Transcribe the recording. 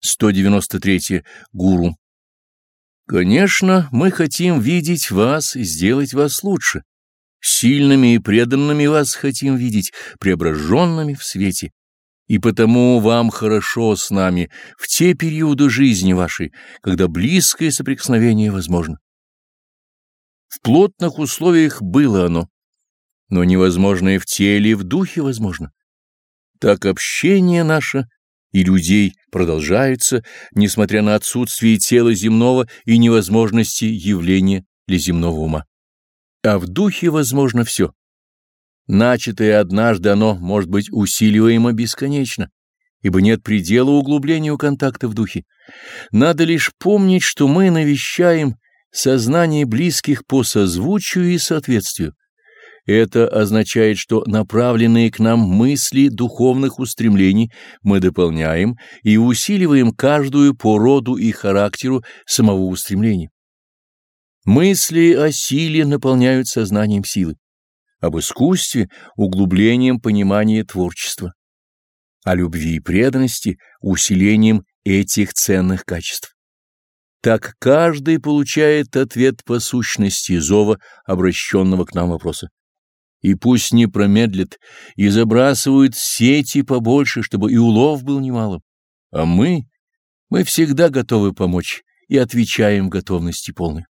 193. Гуру. Конечно, мы хотим видеть вас сделать вас лучше. Сильными и преданными вас хотим видеть, преображенными в свете. И потому вам хорошо с нами в те периоды жизни вашей, когда близкое соприкосновение возможно. В плотных условиях было оно, но невозможное в теле и в духе возможно. Так общение наше и людей продолжается, несмотря на отсутствие тела земного и невозможности явления для земного ума. А в духе возможно все. Начатое однажды оно может быть усиливаемо бесконечно, ибо нет предела углублению контакта в духе. Надо лишь помнить, что мы навещаем сознание близких по созвучию и соответствию. Это означает, что направленные к нам мысли духовных устремлений мы дополняем и усиливаем каждую по роду и характеру самого устремления. Мысли о силе наполняют сознанием силы, об искусстве — углублением понимания творчества, о любви и преданности — усилением этих ценных качеств. Так каждый получает ответ по сущности зова, обращенного к нам вопроса и пусть не промедлит, и забрасывают сети побольше, чтобы и улов был немалым. А мы, мы всегда готовы помочь и отвечаем в готовности полной.